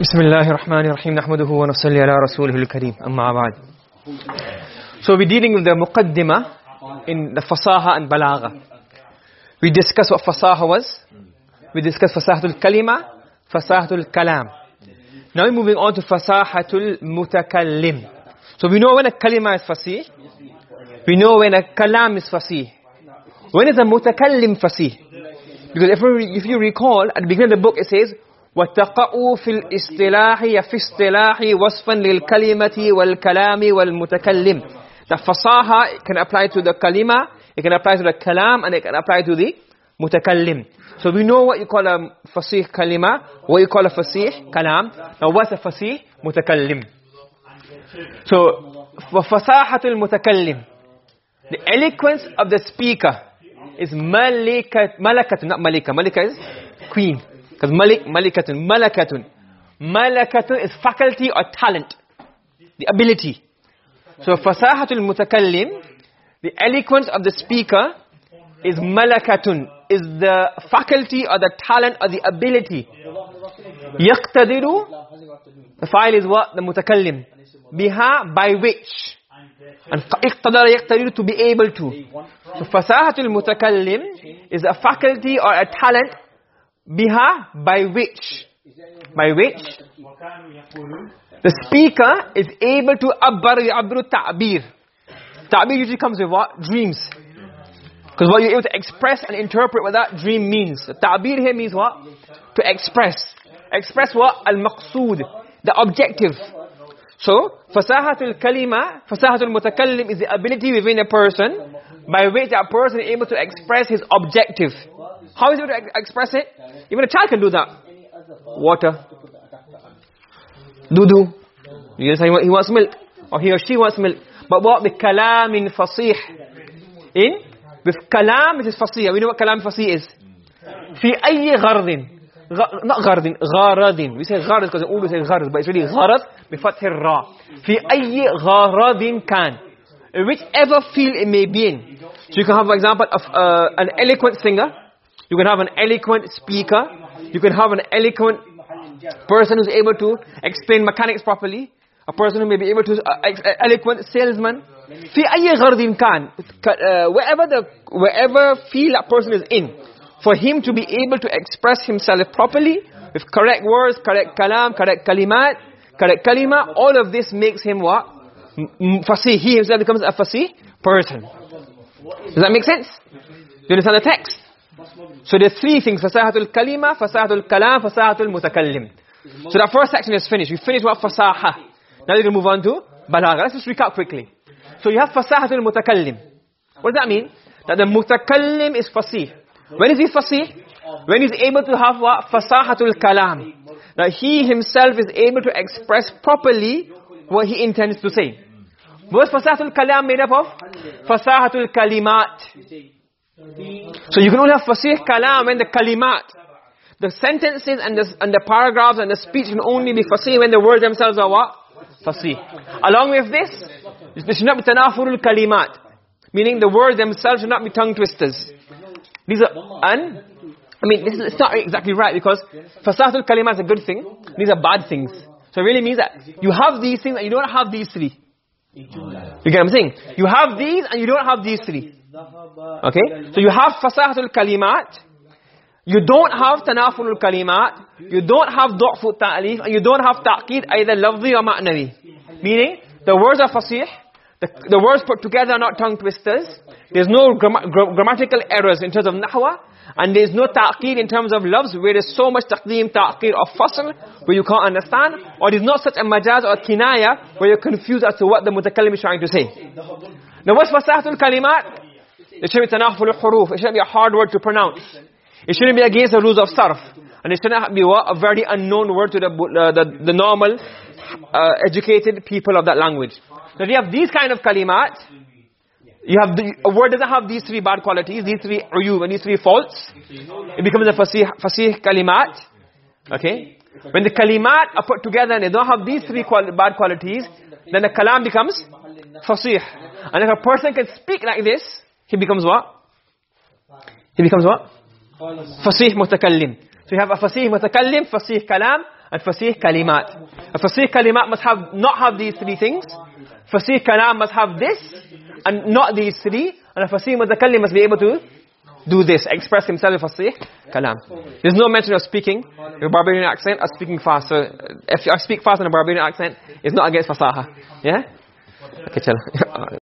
بسم الله الرحمن الرحيم نحمده ونصلي على رسوله الكريم أما بعد So we're dealing with the muqaddimah in the fasaha and balagha. We discussed what fasaha was. We discussed fasahatul kalima, fasahatul kalam. Now we're moving on to fasahatul mutakallim. So we know when a kalima is fasih. We know when a kalam is fasih. When is a mutakallim fasih? Because if you, if you recall, at the beginning of the book it says, وَتَقَعُوا فِي الْإِسْتِلَاحِ فِي اسْتِلَاحِ وَصْفًا لِلْكَلِمَةِ وَالْكَلَامِ وَالْمُتَكَلِّمِ The fasaha can apply to the kalima, it can apply to the kalam, and it can apply to the mutakallim. So we know what you call a fasih kalima, what you call a fasih kalam. Now what's a fasih mutakallim? So, fasahatul mutakallim, the eloquence of the speaker is malikat, malakatun, not malika. Malika is queen. Because malik, malikatun, malakatun. Malakatun is faculty or talent. The ability. So fasahatul mutakallim, the eloquence of the speaker is malakatun, is the faculty or the talent or the ability. Yaqtadiru, the file is what? The mutakallim. Biha, by which. And iqtadara yaqtadiru, to be able to. So fasahatul mutakallim is a faculty or a talent biha by which? By which? The speaker is able to abbar ya'bru ta'bir. Ta'bir usually comes with what? Dreams. Because what you're able to express and interpret what that dream means. Ta'bir here means what? To express. Express what? Al-maqsood. The objective. So fasahatul kalima fasahatul mutakallim is the ability within a person by which that person is able to express his objective how is he able to express it? Even a child can do that. Water. Dudu. Yes, he wants milk. Or he or she wants milk. But what? With kalam in fasih. In? With kalam, it is fasih. We know what kalam fasih is. في أي غرض not غرض غرض we say غرض because we always say غرض but it's really غرض بفتح الراء في أي غرض كان whichever field it may be in so you can have for example of, uh, an eloquent singer you can have an eloquent speaker. You can have an eloquent person who's able to explain mechanics properly. A person who may be able to, uh, eloquent salesman. في أي غرض كان, uh, wherever the, wherever field that person is in, for him to be able to express himself properly, with correct words, correct kalam, correct kalimat, correct kalima, all of this makes him what? Fasih. He himself becomes a fasih person. Does that make sense? Do you understand the text? So there's three things, fasahatul kalima, fasahatul kalam, fasahatul mutakallim. So that first section is finished. We finished what fasaha. Now we're going to move on to balagha. Let's just recap quickly. So you have fasahatul mutakallim. What does that mean? That the mutakallim is fasih. When is he fasih? When he's able to have what? Fasahatul kalam. That he himself is able to express properly what he intends to say. What's fasahatul kalam made up of? Fasahatul kalimat. So you can only have fasih kalam when the kalimat, the sentences and the, and the paragraphs and the speech can only be fasih when the words themselves are what? Fasih. Along with this, there should not be tanafurul kalimat, meaning the words themselves should not be tongue twisters. These are, and, I mean, this is, it's not exactly right because fasahatul kalimat is a good thing, these are bad things. So it really means that you have these things and you don't have these three. You get what I'm saying? You have these and you don't have these three. Okay? So you have fasahatul kalimat, you don't have tanafurul kalimat, you don't have du'fu ta'lif, and you don't have ta'qid either lafzi or ma'nawi. Meaning, the words are fasih, the, the words put together are not tongue twisters, there's no gra grammatical errors in terms of nahwa, and there's no ta'qid in terms of loves, where there's so much taqdeem, ta'qid or fasl, where you can't understand, or there's not such a majaz or kinaya, where you're confused as to what the mutakallim is trying to say. Now what's fasahatul kalimat? It shouldn't be tanafur huruf. It shouldn't be a hard word to pronounce. It shouldn't be against the rules of sarf. And it shouldn't be what? A very unknown word to the, uh, the, the normal, uh, educated people of that language. So if you have these kind of kalimat, you have the, a word doesn't have these three bad qualities, these three uyub and these three faults, it becomes a fasih, fasih kalimat. Okay? When the kalimat are put together and they don't have these three quali bad qualities, then the kalam becomes fasih. And if a person can speak like this, he becomes what? He becomes what? Fasih mutakallim. So you have a fasih mutakallim, fasih kalam, and fasih kalimat. A fasih kalimat must have not have these three things. Fasih kalam must have this and not these three. And a fasih mutakallim must be able to do this, express himself with fasih kalam. There's no mention of speaking a Barbarian accent or speaking fast. So if I speak fast in a Barbarian accent, it's not against fasaha. Yeah? Okay, chalo.